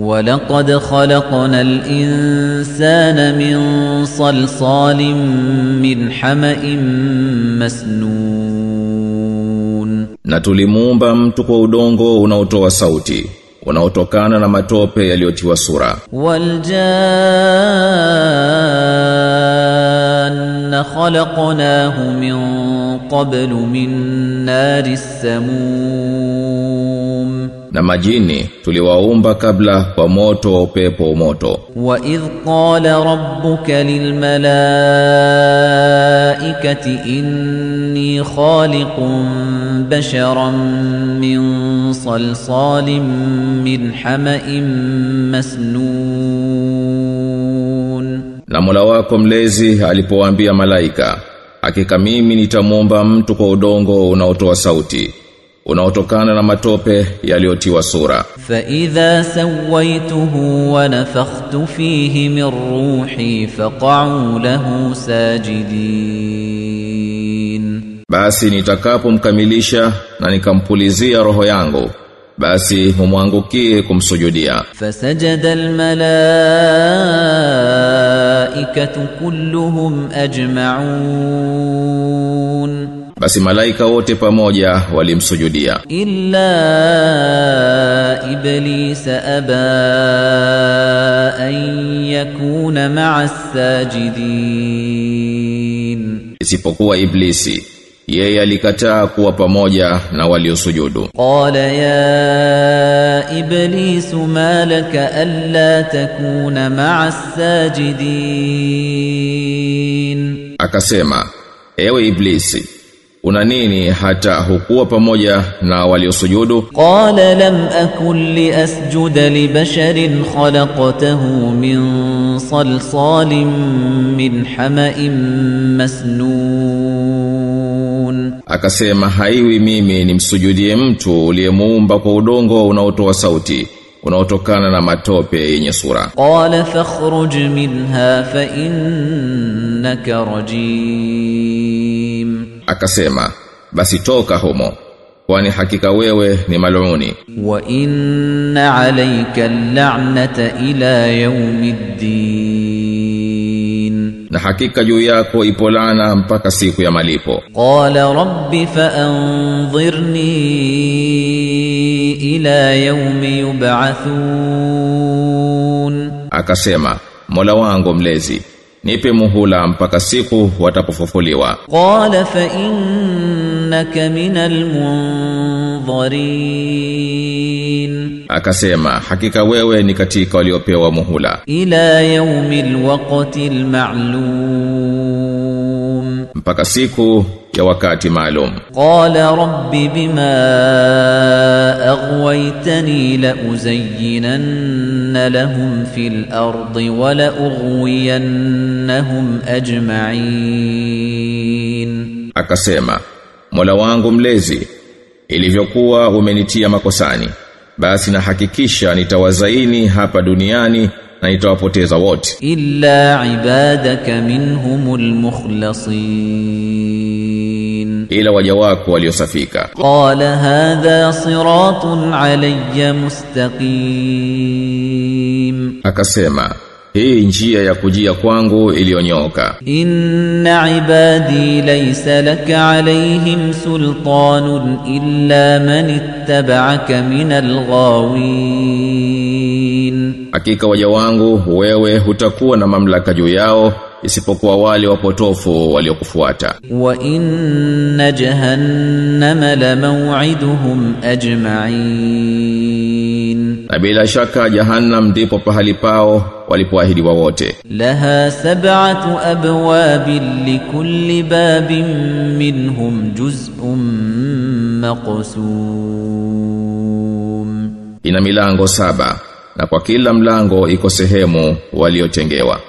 ولقد خلقنا الإنسان من صلصال من حمأ مسنون. نتولي مومبا متوكو دونغو ونوتوى صوتي ونوتوكانا نماتوبي يليوتوى سورة والجان خلقناه من قبل من نار السموم. na majini tuliwaumba kabla kwa moto pepo moto. Wa idh qala rabbuka lil malaikati inni khaliqun basharan min salsalin min hama'in masnun. Na Mola wako mlezi alipowaambia malaika hakika mimi nitamuomba mtu kwa udongo unaotoa sauti unaotokana na matope yaliyotiwa sura. Fa idha sawaituhu wa nafakhtu fihi min ruhi faq'u lahu sajidin. Basi nitakapomkamilisha na nikampulizia roho yangu basi mumwangukie kumsujudia. Fasajada almalaikatu kulluhum ajma'un basi malaika wote pamoja walimsujudia. Illa iblis aba an yakuna ma'a sajidin isipokuwa iblisi yeye alikataa kuwa pamoja na waliosujudu. Qala ya iblis ma laka alla takuna ma'a sajidin akasema ewe iblisi una nini hata hukuwa pamoja na waliosujudu? Qala lam akun li asjuda li basharin khalaqtahu min salsalin min hama'in masnun. Akasema haiwi mimi nimsujudie mtu uliyemuumba kwa udongo unaotoa sauti unaotokana na matope yenye sura. Qala fakhruj minha fa innaka rajim akasema basi toka humo kwani hakika wewe ni maluni wa inna alayka al'nata ila yawmiddin. Na hakika juu yako ipo lana mpaka siku ya malipo. Qala rabbi fa anzirni ila yawmi yub'athun. Akasema mola wangu mlezi nipe muhula mpaka siku watapofufuliwa. Qala fa innaka minal munzarin. Akasema hakika wewe ni katika waliopewa muhula. Ila yaumil waqtil ma'lum mpaka siku ya wakati maalum. Qala rabbi bima aghwaytani la uzayyinanna lahum fil ardi wa la ughwiyannahum ajma'in. Akasema mola wangu mlezi ilivyokuwa umenitia makosani basi nahakikisha nitawazaini hapa duniani na nitawapoteza wote إلا عبادك منهم المخلصين ila waja wako waliosafika قال هذا صراط علي مستقيم akasema hii njia ya kujia kwangu iliyonyooka إن عبادي ليس لك عليهم سلطان إلا من اتبعك من الغاوين Hakika waja wangu wewe hutakuwa na mamlaka juu yao isipokuwa wale wapotofu waliokufuata. Wa inna jahannama la maw'iduhum ajma'in, na bila shaka jahannam ndipo pahali pao walipoahidiwa wote. Laha sab'atu abwabin likulli babin minhum juz'un maqsum, ina milango saba na kwa kila mlango iko sehemu waliotengewa